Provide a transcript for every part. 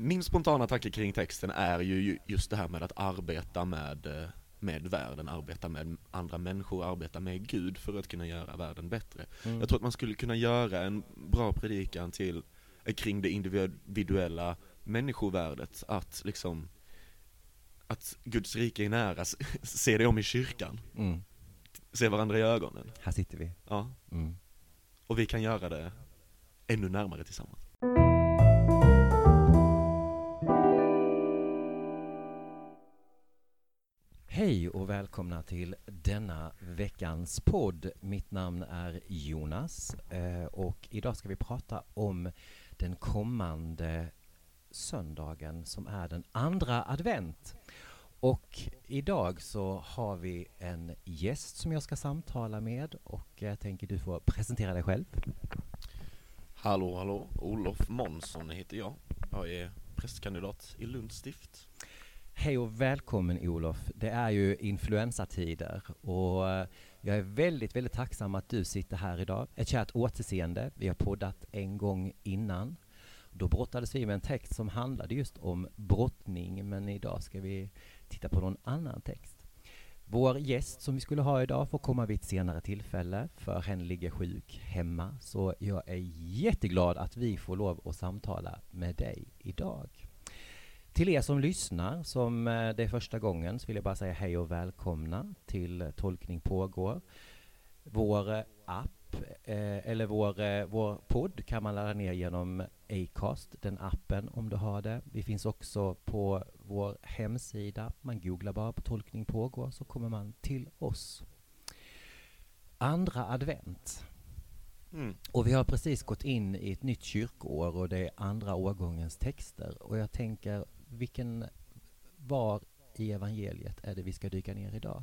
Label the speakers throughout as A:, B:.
A: min spontana tanke kring texten är ju just det här med att arbeta med, eh, med världen, arbeta med andra människor, arbeta med Gud för att kunna göra världen bättre.
B: Mm.
A: Jag tror att man skulle kunna göra en bra predikan till, eh, kring det individuella människovärdet, att liksom att Guds rike är nära, se det om i kyrkan,
B: Mm.
A: se varandra i ögonen.
B: Här sitter vi.
A: Ja,
B: Mm.
A: och vi kan göra det ännu närmare tillsammans.
B: Hej och välkomna till denna veckans podd. Mitt namn är Jonas eh, och idag ska vi prata om den kommande söndagen som är den andra advent. Och idag så har vi en gäst som jag ska samtala med och jag tänker du får presentera dig själv.
A: Hallå, hallå, Olof Månsson heter jag. Jag är prästkandidat i Lunds stift.
B: Hej och välkommen Olof. Det är ju influensatider och eh, jag är väldigt, väldigt tacksam att du sitter här idag. Ett kärt återseende. Vi har poddat en gång innan. Då brottades vi med en text som handlade just om brottning, men idag ska vi titta på någon annan text. Vår gäst som vi skulle ha idag får komma vid ett senare tillfälle, för hen ligger sjuk hemma. Så jag är jätteglad att vi får lov att samtala med dig idag. Till er som lyssnar, som eh, det är första gången, så vill jag bara säga hej och välkomna till eh, Tolkning pågår. Vår eh, app, eller vår, vår podd kan man ladda ner genom Acast, den appen om du har det. Vi finns också på vår hemsida. Man googlar bara på Tolkning pågår så kommer man till oss. Andra advent.
A: Mm.
B: Och vi har precis gått in i ett nytt kyrkoår och det är andra årgångens texter. Och jag tänker, vilken var i evangeliet är det vi ska dyka ner idag?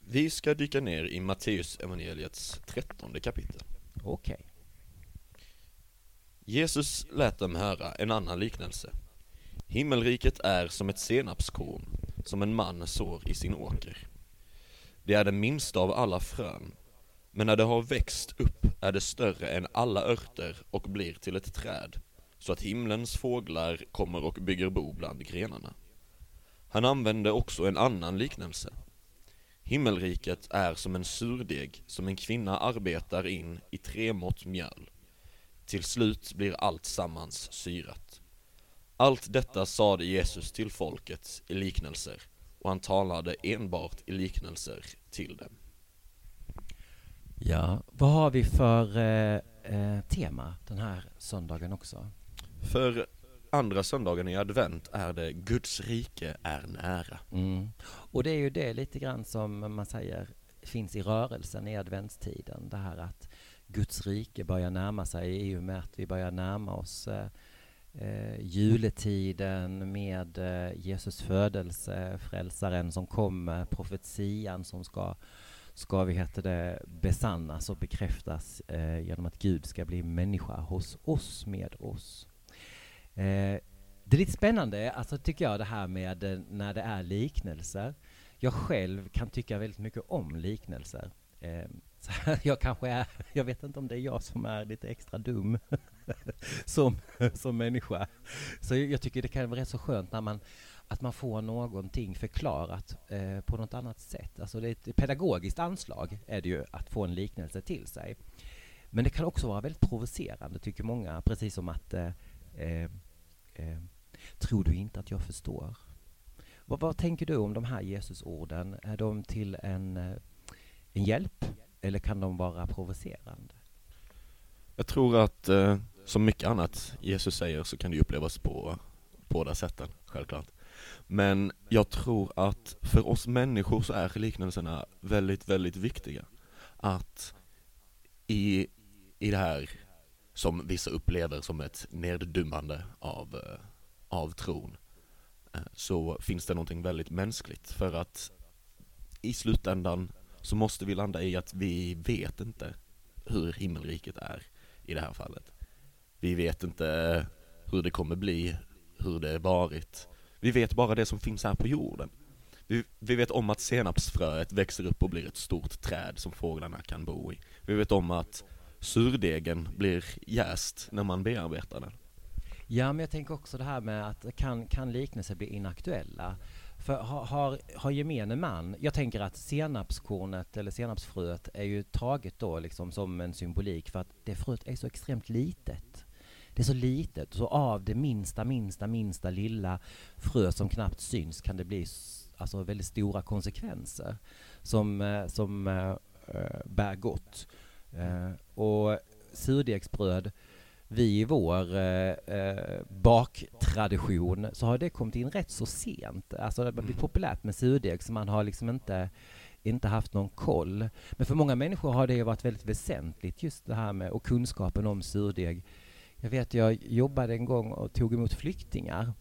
A: Vi ska dyka ner i Matteus evangeliets trettonde kapitel.
B: Okej.
A: Jesus lät dem höra en annan liknelse. Himmelriket är som ett senapskorn som en man sår i sin åker. Det är det minsta av alla frön, men när det har växt upp är det större än alla örter och blir till ett träd, så att himlens fåglar kommer och bygger bo bland grenarna. Han använde också en annan liknelse. Himmelriket är som en surdeg som en kvinna arbetar in i tre mått mjöl. Till slut blir allt sammans syrat. Allt detta sade Jesus till folket i liknelser, och han talade enbart i liknelser till dem.
B: Ja, vad har vi för eh, eh, tema den här söndagen också?
A: För andra söndagen i advent är det Guds rike är nära.
B: Mm. Och det är ju det lite grann som man säger finns i rörelsen i adventstiden. Det här att Guds rike börjar närma sig i och med att vi börjar närma oss eh, eh, juletiden med eh, Jesus födelse, frälsaren som kommer, profetian som ska ska vi heter det besannas och bekräftas eh, genom att Gud ska bli människa hos oss, med oss. Eh, det är lite spännande, alltså tycker jag, det här med eh, när det är liknelser. Jag själv kan tycka väldigt mycket om liknelser. Eh, så här, jag kanske är, jag vet inte om det är jag som är lite extra dum som, som människa. Så jag, jag tycker det kan vara rätt så skönt när man att man får någonting förklarat eh, på något annat sätt. Alltså det är ett pedagogiskt anslag är det ju att få en liknelse till sig. Men det kan också vara väldigt provocerande tycker många, precis som att eh, eh eh, Tror du inte att jag förstår? Vad, vad tänker du om de här Jesusorden? Är de till en, eh, en hjälp eller kan de vara provocerande?
A: Jag tror att, eh, som mycket annat Jesus säger, så kan det upplevas på båda sätten, självklart. Men jag tror att för oss människor så är liknelserna väldigt, väldigt viktiga. Att i, i det här som vissa upplever som ett neddummande av, eh, av tron, eh, så finns det någonting väldigt mänskligt. För att i slutändan så måste vi landa i att vi vet inte hur himmelriket är i det här fallet. Vi vet inte hur det kommer bli, hur det varit. Vi vet bara det som finns här på jorden. Vi, vi vet om att senapsfröet växer upp och blir ett stort träd som fåglarna kan bo i. Vi vet om att surdegen blir jäst när man bearbetar den.
B: Ja, men jag tänker också det här med att kan, kan liknelser bli inaktuella? För har, har, har gemene man, jag tänker att senapskornet eller senapsfröet är ju taget då liksom som en symbolik för att det fröet är så extremt litet. Det är så litet, så av det minsta, minsta, minsta lilla frö som knappt syns kan det bli alltså väldigt stora konsekvenser som, eh, som äh, bär gott. Äh, och surdegsbröd vi i vår eh, eh, baktradition så har det kommit in rätt så sent. Alltså det har blivit mm. populärt med surdeg så man har liksom inte, inte haft någon koll. Men för många människor har det varit väldigt väsentligt just det här med och kunskapen om surdeg. Jag vet jag jobbade en gång och tog emot flyktingar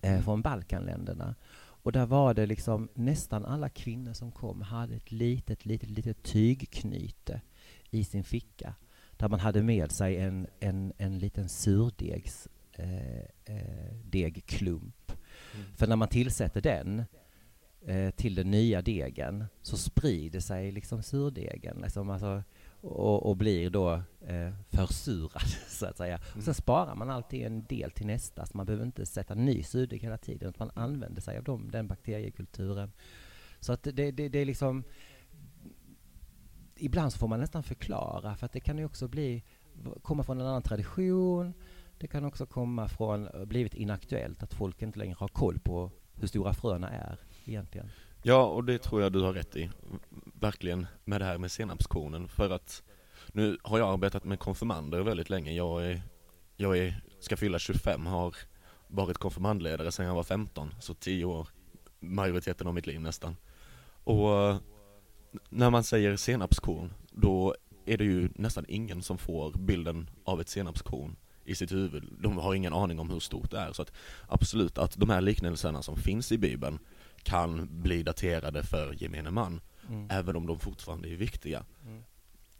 B: eh, mm. från Balkanländerna. Och där var det liksom nästan alla kvinnor som kom hade ett litet, litet, litet tygknyte i sin ficka där man hade med sig en, en, en liten surdegs eh, eh, degklump. Mm. För när man tillsätter den eh, till den nya degen så sprider sig liksom surdegen liksom, alltså, och, och blir då eh, försurad så att säga. Mm. Sen sparar man alltid en del till nästa så man behöver inte sätta ny surdeg hela tiden utan man använder sig av dem, den bakteriekulturen. Så att det, det, det är liksom ibland så får man nästan förklara för att det kan ju också bli komma från en annan tradition. Det kan också komma från eh, blivit inaktuellt att folk inte längre har koll på hur stora fröna är egentligen.
A: Ja, och det tror jag du har rätt i. Verkligen med det här med senapskornen för att nu har jag arbetat med konfirmander väldigt länge. Jag är, jag är, ska fylla 25, har varit konfirmandledare sedan jag var 15, så 10 år, majoriteten av mitt liv nästan. Och när man säger senapskorn, då är det ju nästan ingen som får bilden av ett senapskorn i sitt huvud. De har ingen aning om hur stort det är. Så att absolut att de här liknelserna som finns i Bibeln kan bli daterade för gemene man, mm. även om de fortfarande är viktiga. Mm.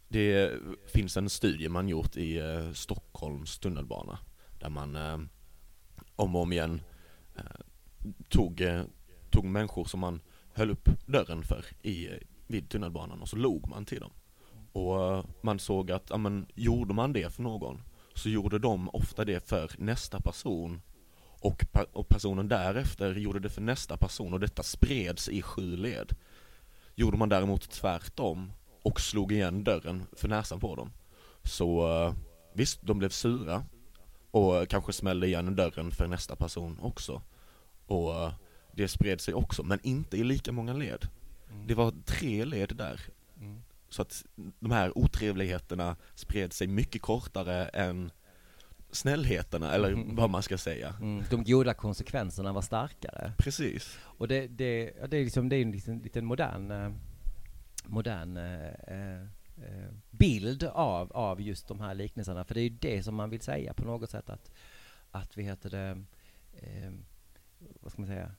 A: Det finns en studie man gjort i eh, Stockholms tunnelbana, där man eh, om och om igen eh, tog, eh, tog människor som man höll upp dörren för i vid tunnelbanan och så log man till dem. Och eh, man såg att, ja men gjorde man det för någon så gjorde de ofta det för nästa person och, och personen därefter gjorde det för nästa person och detta spreds i sju led. Gjorde man däremot tvärtom och slog igen dörren för näsan på dem så eh, visst, de blev sura och kanske smällde igen dörren för nästa person också. Och eh, det spred sig också, men inte i lika många led. Mm. Det var tre led där. Mm. Så att de här otrevligheterna spred sig mycket kortare än snällheterna, eller mm. vad man ska säga.
B: Mm. De goda konsekvenserna var starkare.
A: Precis.
B: Och det, det, det är liksom, det är en liten, liten modern, eh, modern eh, eh, bild av, av just de här liknelserna. För det är ju det som man vill säga på något sätt att, att vi heter det, eh, vad ska man säga,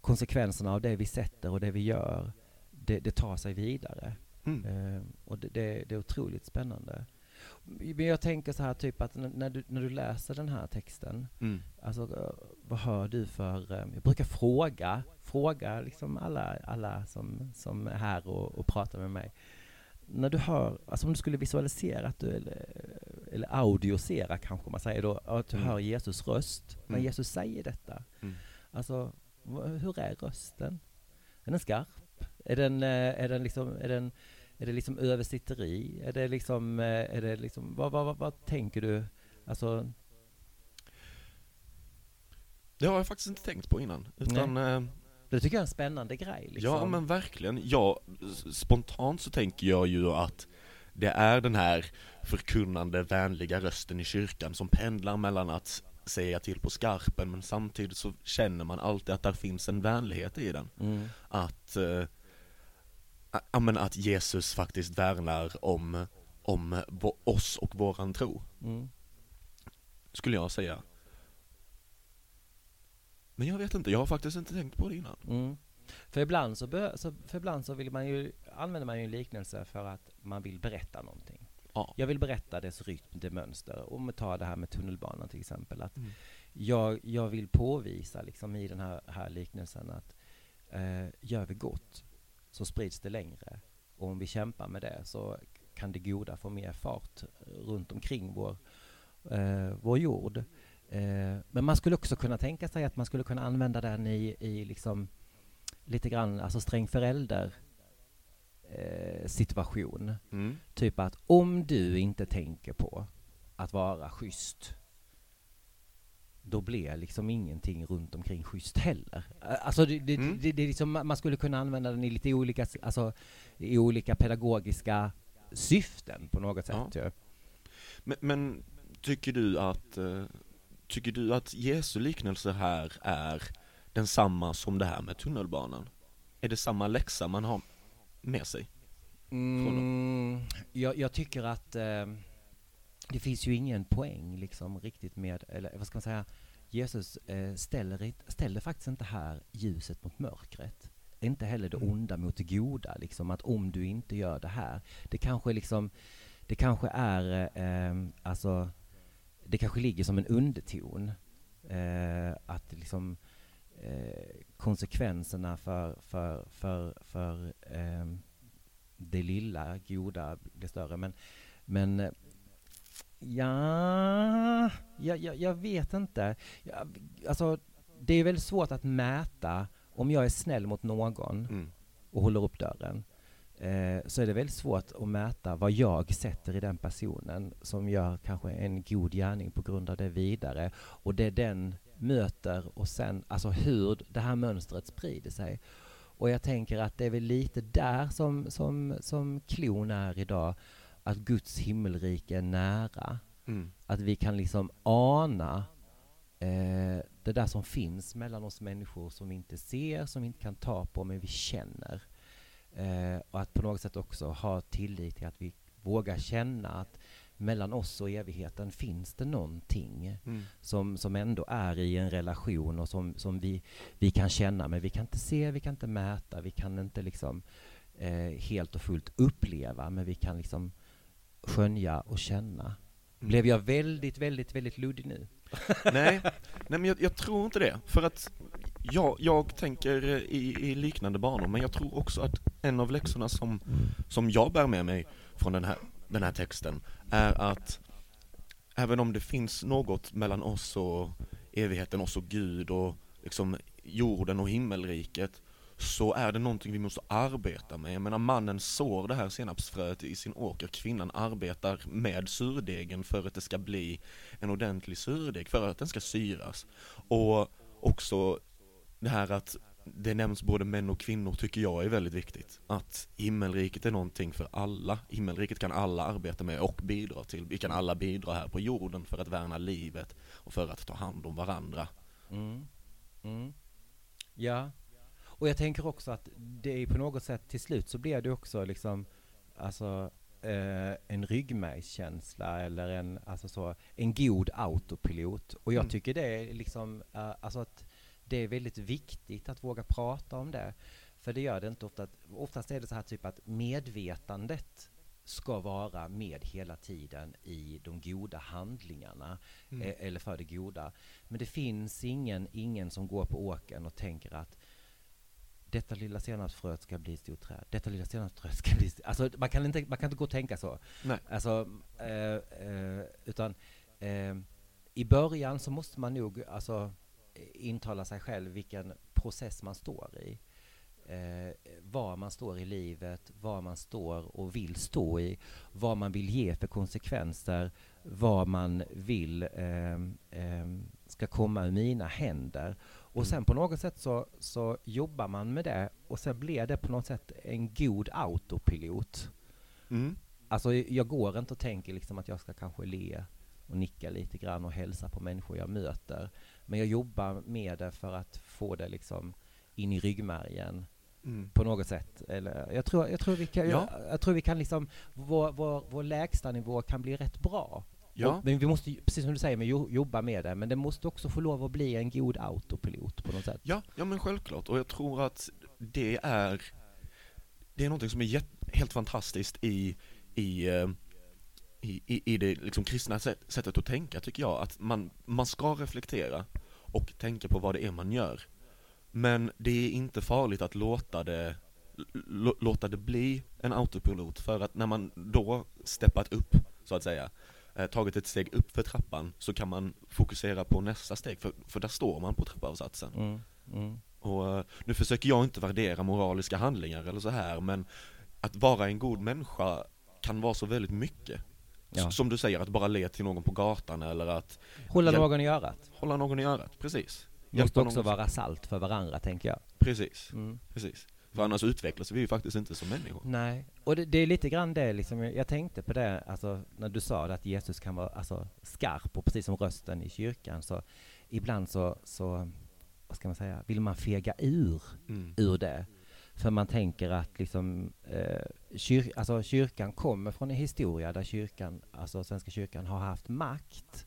B: konsekvenserna av det vi sätter och det vi gör, det, det tar sig vidare. Mm. Eh, och det, det, det, är otroligt spännande. Men jag tänker så här typ att när du, när du läser den här texten, mm. alltså eh, vad hör du för, eh, jag brukar fråga, fråga liksom alla, alla som, som är här och, och pratar med mig. När du hör, alltså om du skulle visualisera att du, eller, eller audiosera kanske man säger då, att du mm. hör Jesus röst, när mm. Jesus säger detta. Mm. Alltså, hur är rösten? Är den skarp? Är den, eh, är den liksom, är den, är det liksom översitteri? Är det liksom, eh, är det liksom, vad, vad, vad, vad tänker du? Alltså...
A: Det har jag faktiskt inte tänkt på innan, utan Nej. Eh,
B: det tycker jag är en spännande grej liksom.
A: Ja men verkligen, ja, spontant så tänker jag ju att det är den här förkunnande, vänliga rösten i kyrkan som pendlar mellan att säga till på skarpen men samtidigt så känner man alltid att där finns en vänlighet i den. Mm. Att, äh, men att Jesus faktiskt värnar om, om oss och våran tro. Mm. Skulle jag säga. Men jag vet inte, jag har faktiskt inte tänkt på det innan. Mm.
B: För ibland så, för ibland så vill man ju, använder man ju en liknelse för att man vill berätta någonting. Ja. Jag vill berätta dess rytm, det mönster. Om vi tar det här med tunnelbanan till exempel. Att mm. jag, jag vill påvisa liksom i den här, här liknelsen att eh, gör vi gott så sprids det längre. Och om vi kämpar med det så kan det goda få mer fart runt omkring vår, eh, vår jord. Eh, men man skulle också kunna tänka sig att man skulle kunna använda den i, i liksom lite grann, alltså sträng förälder eh, situation.
A: Mm.
B: Typ att om du inte tänker på att vara schysst då blir liksom ingenting runt omkring schysst heller. Alltså det, det,
A: Mm.
B: det, det är liksom, man skulle kunna använda den i lite olika, alltså, i olika pedagogiska syften på något sätt.
A: Ja.
B: ju.
A: Men, men tycker du att, eh, tycker du att Jesu liknelse här är densamma som det här med tunnelbanan? Är det samma läxa man har med sig?
B: Mm, jag, jag tycker att eh, det finns ju ingen poäng liksom riktigt med, eller vad ska man säga, Jesus eh, ställer, ställer faktiskt inte här ljuset mot mörkret. Inte heller det
A: Mm.
B: onda mot det goda, liksom att om du inte gör det här, det kanske liksom, det kanske är, eh, eh, alltså, det kanske ligger som en underton. Eh, att liksom eh, konsekvenserna för, för, för, för ehm, det lilla goda blir större. Men, men eh, ja, jag, jag, jag vet inte. Jag, alltså, det är väldigt svårt att mäta om jag är snäll mot någon
A: Mm.
B: och håller upp dörren. Eh, så är det väldigt svårt att mäta vad jag sätter i den personen som gör kanske en god gärning på grund av det vidare. Och det den möter och sen, alltså hur det här mönstret sprider sig. Och jag tänker att det är väl lite där som, som, som klon är idag. Att Guds himmelrike är nära.
A: Mm.
B: Att vi kan liksom ana eh, det där som finns mellan oss människor som vi inte ser, som vi inte kan ta på, men vi känner. Eh, och att på något sätt också ha tillit till att vi vågar känna att mellan oss och evigheten finns det någonting
A: Mm.
B: som, som ändå är i en relation och som, som vi, vi kan känna, men vi kan inte se, vi kan inte mäta, vi kan inte liksom eh, helt och fullt uppleva, men vi kan liksom skönja och känna. Blev jag väldigt, väldigt, väldigt luddig nu?
A: Nej, nej men jag, jag tror inte det. För att jag, jag tänker i, i liknande banor, men jag tror också att en av läxorna som, som jag bär med mig från den här, den här texten är att även om det finns något mellan oss och evigheten, oss och Gud och liksom jorden och himmelriket så är det någonting vi måste arbeta med. Jag menar mannen sår det här senapsfröet i sin åker, kvinnan arbetar med surdegen för att det ska bli en ordentlig surdeg, för att den ska syras. Och också det här att det nämns både män och kvinnor tycker jag är väldigt viktigt. Att himmelriket är någonting för alla. Himmelriket kan alla arbeta med och bidra till. Vi kan alla bidra här på jorden för att värna livet och för att ta hand om varandra.
B: Mm. Mm. Ja. Och jag tänker också att det är på något sätt till slut så blir det också liksom alltså eh, en ryggmärgskänsla eller en, alltså så, en god autopilot. Och jag
A: Mm.
B: tycker det är liksom, eh, alltså att det är väldigt viktigt att våga prata om det. För det gör det inte ofta. Oftast är det så här typ att medvetandet ska vara med hela tiden i de goda handlingarna
A: Mm.
B: eh, eller för det goda. Men det finns ingen, ingen som går på åkern och tänker att detta lilla senapsfröet ska bli ett stort träd. Detta lilla senapsfröet ska bli... st-" Alltså man kan inte, man kan inte gå och tänka så.
A: Nej.
B: Alltså, eh, eh, utan eh, i början så måste man nog alltså intala sig själv vilken process man står i. Eh, var man står i livet, var man står och vill stå i, vad man vill ge för konsekvenser, vad man vill ehm, ehm, ska komma ur mina händer. Och
A: Mm.
B: sen på något sätt så, så jobbar man med det och sen blir det på något sätt en god autopilot.
A: Mm.
B: Alltså jag går inte och tänker liksom att jag ska kanske le och nicka lite grann och hälsa på människor jag möter. Men jag jobbar med det för att få det liksom in i ryggmärgen
A: Mm.
B: på något sätt. Eller, jag, tror, jag, tror vi kan,
A: Ja.
B: jag, jag tror vi kan liksom, vår, vår, vår lägsta nivå kan bli rätt bra.
A: Ja.
B: Och, men vi måste, precis som du säger, men jobba med det. Men det måste också få lov att bli en god autopilot på något sätt.
A: Ja, ja men självklart. Och jag tror att det är, det är någonting som är helt fantastiskt i, i, eh, i, i, i det liksom kristna sätt, sättet att tänka tycker jag. Att man, man ska reflektera och tänka på vad det är man gör. Men det är inte farligt att låta det, låta det bli en autopilot för att när man då steppat upp, så att säga, eh, tagit ett steg upp för trappan så kan man fokusera på nästa steg, för, för där står man på trappavsatsen.
B: Mm. Mm.
A: Och eh, nu försöker jag inte värdera moraliska handlingar eller så här, men att vara en god människa kan vara så väldigt mycket.
B: Ja.
A: Som du säger, att bara le till någon på gatan eller att
B: Hålla någon i örat.
A: hålla någon i örat, precis.
B: Måste
A: Hjälpa
B: också
A: någon.
B: vara salt för varandra, tänker jag.
A: Precis,
B: Mm.
A: precis. För annars utvecklas vi ju faktiskt inte som människor.
B: Nej, och det, det är lite grann det liksom, jag jag tänkte på det, alltså när du sa det att Jesus kan vara alltså, skarp och precis som rösten i kyrkan så ibland så, så, vad ska man säga, vill man fega ur
A: Mm.
B: ur det. För man tänker att liksom, eh, kyr, alltså kyrkan kommer från en historia där kyrkan, alltså Svenska kyrkan har haft makt.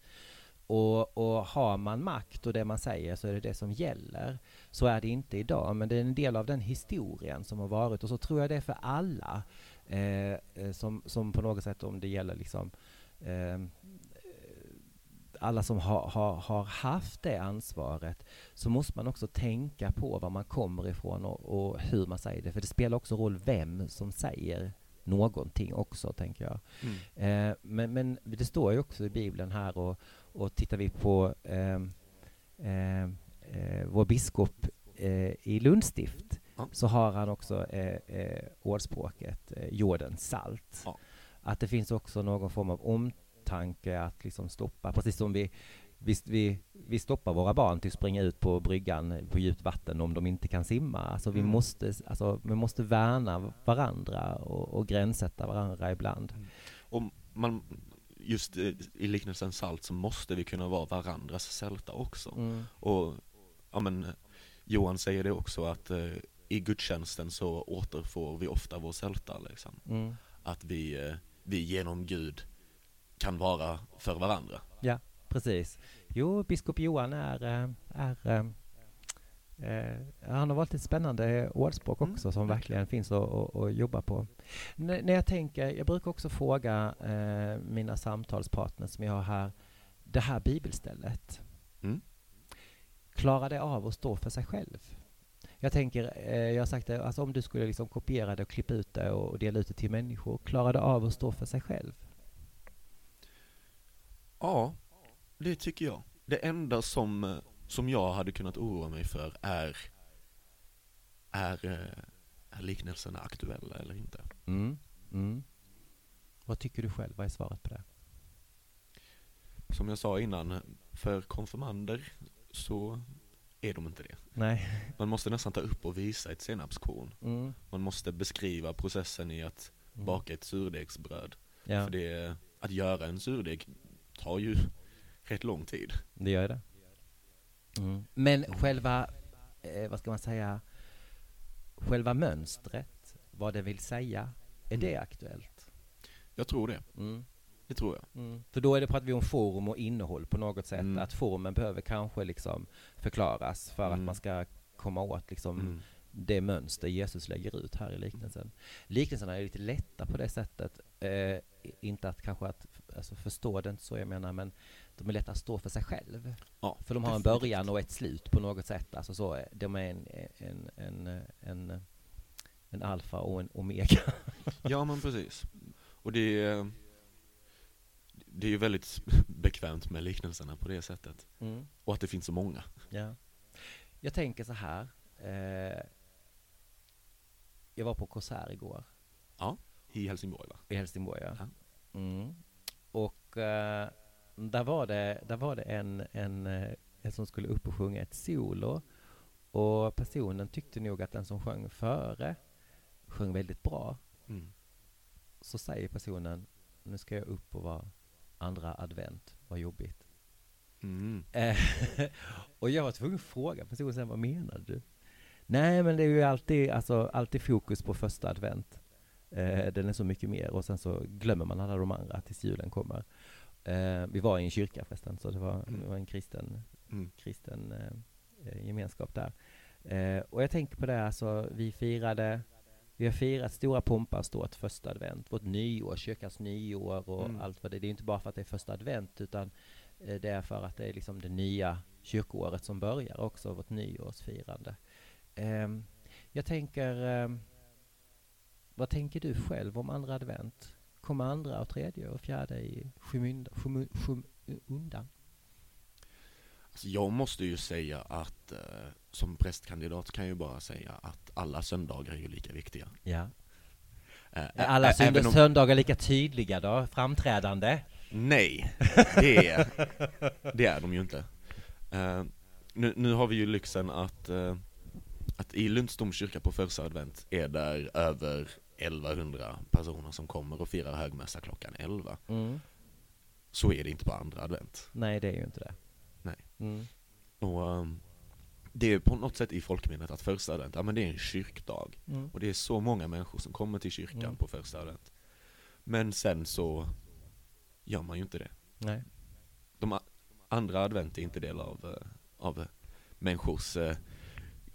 B: Och, och har man makt och det man säger så är det det som gäller. Så är det inte idag, men det är en del av den historien som har varit och så tror jag det är för alla. Eh, eh som, som på något sätt om det gäller liksom eh, alla som har, har, har haft det ansvaret så måste man också tänka på var man kommer ifrån och, och hur man säger det. För det spelar också roll vem som säger någonting också, tänker jag.
A: Mm.
B: Eh, men, men det står ju också i Bibeln här och, och tittar vi på eh, eh, vår biskop eh, i Lundstift
A: Ja.
B: så har han också eh, eh, ordspråket jordens salt.
A: Ja.
B: Att det finns också någon form av omtanke att liksom stoppa, precis som vi Visst, vi, vi stoppar våra barn till att springa ut på bryggan på djupt vatten om de inte kan simma. Alltså vi,
A: Mm.
B: måste, alltså, vi måste värna varandra och, och gränssätta varandra ibland.
A: Och man, just eh, i liknelsen salt så måste vi kunna vara varandras sälta också.
B: Mm.
A: Och, ja men, Johan säger det också att eh, i gudstjänsten så återfår vi ofta vår sälta liksom.
B: Mm.
A: Att vi, eh, vi genom Gud kan vara för varandra.
B: Precis. Jo, biskop Johan är, eh, är eh, eh, han har valt ett spännande ordspråk
A: Mm,
B: också som
A: verkligen.
B: verkligen finns att, att, att jobba på. N- när jag tänker, jag brukar också fråga eh, mina samtalspartners som jag har här, det här bibelstället,
A: Mm.
B: klarar det av att stå för sig själv? Jag tänker, eh, jag har sagt det, alltså om du skulle liksom kopiera det och klippa ut det och dela ut det till människor, klarar det av att stå för sig själv?
A: Ja, det tycker jag. Det enda som, som jag hade kunnat oroa mig för är, är, eh, är liknelserna aktuella eller inte?
B: Mm. Mm. Vad tycker du själv? Vad är svaret på det?
A: Som jag sa innan, för konfirmander så är de inte det.
B: Nej.
A: Man måste nästan ta upp och visa ett senapskorn.
B: Mm.
A: Man måste beskriva processen i att
B: Mm.
A: baka ett surdegsbröd.
B: Ja,
A: För det, att göra en surdeg tar ju rätt lång tid.
B: det gör det. Mm. Men själva, eh, vad ska man säga, själva mönstret, vad det vill säga, är det
A: Mm.
B: aktuellt?
A: Jag tror det,
B: Mm.
A: det tror jag.
B: Mm. För då är det pratar vi om form och innehåll på något sätt.
A: Mm.
B: Att formen behöver kanske liksom förklaras för att
A: Mm.
B: man ska komma åt liksom
A: Mm.
B: det mönster Jesus lägger ut här i liknelsen. Liknelserna är lite lätta på det sättet. Eh, inte att kanske att alltså förstå det, inte så jag menar, men de är lätta att stå för sig själv.
A: Ja,
B: För de har en början och ett slut på något sätt. Alltså så, de är en, en, en, en, en alfa och en omega.
A: Ja men precis. Och det är, det är ju väldigt bekvämt med liknelserna på det sättet.
B: Mm.
A: Och att det finns så många.
B: Ja. Jag tänker så här. Eh, jag var på konsert igår
A: I Helsingborg va?
B: i Helsingborg. Ja.
A: Ja.
B: Mm. Och eh, där var det, där var det en, en, eh, en som skulle upp och sjunga ett solo. Och personen tyckte nog att den som sjöng före sjöng väldigt bra.
A: Mm.
B: Så säger personen, nu ska jag upp och vara andra advent, vad jobbigt.
A: Mm.
B: Och jag var tvungen att fråga personen sen, vad menar du? Nej, men det är ju alltid, alltså, alltid fokus på första advent. Eh, den är så mycket mer och sen så glömmer man alla de andra tills julen kommer. Eh, vi var i en kyrka förresten, så det var,
A: Mm.
B: det var en kristen,
A: Mm.
B: kristen eh, eh, gemenskap där. Eh, och jag tänker på det, alltså, vi firade vi har firat stora pompa och ståt första advent, vårt nyår, kyrkans nyår och
A: Mm.
B: allt vad det är. Det är inte bara för att det är första advent utan eh, det är för att det är liksom det nya kyrkoåret som börjar också, vårt nyårsfirande. Ehm, jag tänker, ehm, vad tänker du själv om andra advent? kommer andra och tredje och fjärde i skymundan?
A: Alltså jag måste ju säga att eh, som prästkandidat kan jag ju bara säga att alla söndagar är ju lika viktiga.
B: Ja.
A: Eh,
B: Är alla
A: även om-
B: söndagar lika tydliga då? Framträdande?
A: Nej, det är, det är de ju inte. Eh, nu, nu har vi ju lyxen att, att i Lunds domkyrka på första advent är där över 1100 personer som kommer och firar högmässa klockan 11.
B: Mm.
A: Så är det inte på andra advent.
B: Nej, det är ju inte det.
A: Nej.
B: Mm.
A: Och ehm, det är på något sätt i folkminnet att första advent, ja men det är en kyrkdag.
B: Mm.
A: Och det är så många människor som kommer till kyrkan
B: Mm.
A: på första advent. Men sen så gör man ju inte det.
B: Nej.
A: De andra advent är inte del av, eh, av eh, människors eh,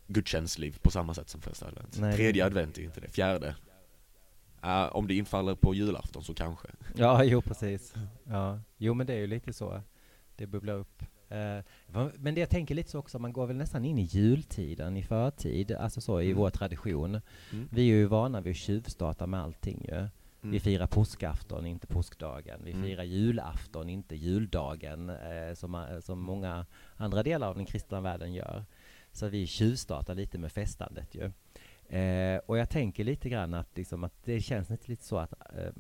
A: gudstjänstliv på samma sätt som första advent.
B: Nej,
A: Tredje advent är inte det. Fjärde, eh, om det infaller på julafton så kanske.
B: Ja, jo precis. Ja. Jo, men det är ju lite så. Det bubblar upp. Eh, va- men det jag tänker lite så också, man går väl nästan in i jultiden i förtid, alltså så i
A: Mm.
B: vår tradition.
A: Mm.
B: Vi är ju vana vid att tjuvstarta med allting ju. Vi
A: Mm.
B: firar påskafton, inte påskdagen. Vi
A: Mm.
B: firar julafton, inte juldagen, eh, som, ma- som många andra delar av den kristna världen gör. Så vi tjuvstartar lite med festandet ju. Eh, och jag tänker lite grann att, liksom, att det känns lite, lite så att eh,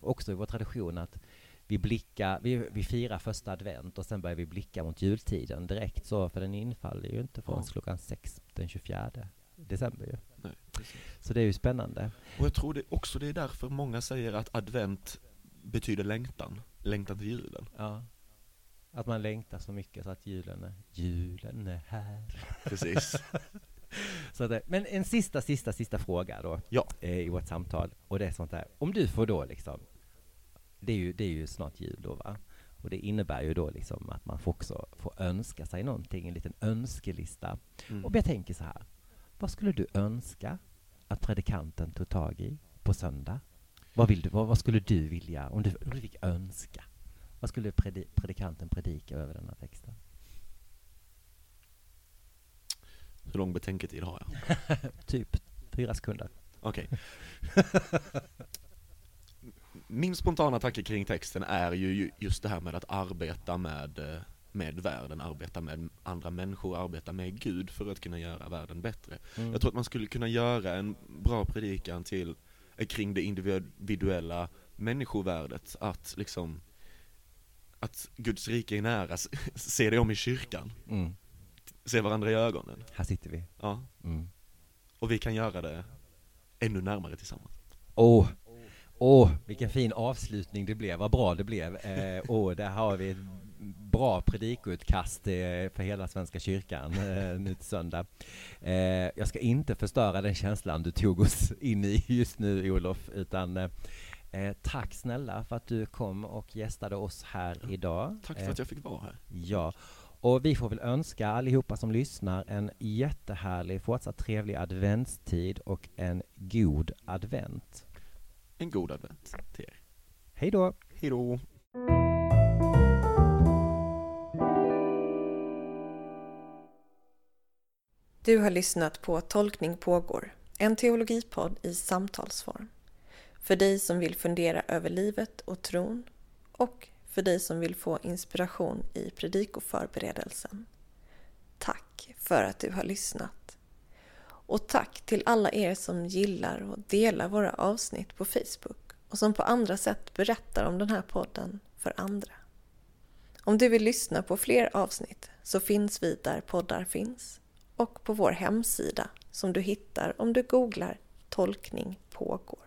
B: också i vår tradition att vi blickar, vi, vi firar första advent och sen börjar vi blicka mot jultiden direkt så, för den infaller ju inte förrän
A: Ja.
B: klockan sex den 24 december ju.
A: Nej.
B: Så det är ju spännande.
A: Och jag tror det också det är därför många säger att advent betyder längtan. Längtan till julen.
B: Ja. Att man längtar så mycket så att julen är, julen är här.
A: Precis.
B: Så att, det- men en sista, sista, sista fråga då
A: Ja.
B: eh, i vårt samtal. Och det är sånt där, om du får då liksom, det är ju, det är ju snart jul då va? Och det innebär ju då liksom att man får också får önska sig någonting, en liten önskelista.
A: Mm.
B: Och jag tänker så här, vad skulle du önska att predikanten tog tag i på söndag? Vad, vill du, vad, vad skulle du vilja, om du, om du fick önska? Vad skulle predi, predikanten predika över den här texten?
A: Hur lång betänketid har jag?
B: Typ fyra sekunder.
A: Okej. Min spontana tanke kring texten är ju ju just det här med att arbeta med, eh, med världen, arbeta med andra människor, arbeta med Gud för att kunna göra världen bättre.
B: Mm.
A: Jag tror att man skulle kunna göra en bra predikan till, eh, kring det individuella människovärdet, att liksom att Guds rike är nära, se det om i kyrkan,
B: Mm.
A: Se varandra i ögonen.
B: Här sitter vi.
A: Ja,
B: Mm.
A: och vi kan göra det ännu närmare tillsammans.
B: Åh, åh, vilken fin avslutning det blev. Vad bra det blev. Eh, åh, där har vi ett bra predikutkast eh, för hela Svenska kyrkan eh, nu till söndag. Eh, jag ska inte förstöra den känslan du tog oss in i just nu, Olof, utan eh, eh, tack snälla för att du kom och gästade oss här idag.
A: Tack för att jag fick vara här.
B: Ja, och vi får väl önska allihopa som lyssnar en jättehärlig fortsatt trevlig adventstid och en god advent.
A: En god advent till er.
B: Hej då!
A: Hej då!
C: Du har lyssnat på Tolkning pågår, en teologipodd i samtalsform. För dig som vill fundera över livet och tron och för dig som vill få inspiration i predikoförberedelsen. Tack för att du har lyssnat. Och tack till alla er som gillar och delar våra avsnitt på Facebook och som på andra sätt berättar om den här podden för andra. Om du vill lyssna på fler avsnitt så finns vi där poddar finns och på vår hemsida som du hittar om du googlar Tolkning pågår.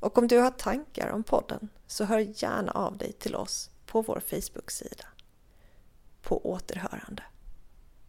C: Och om du har tankar om podden så hör gärna av dig till oss på vår Facebook-sida. På återhörande.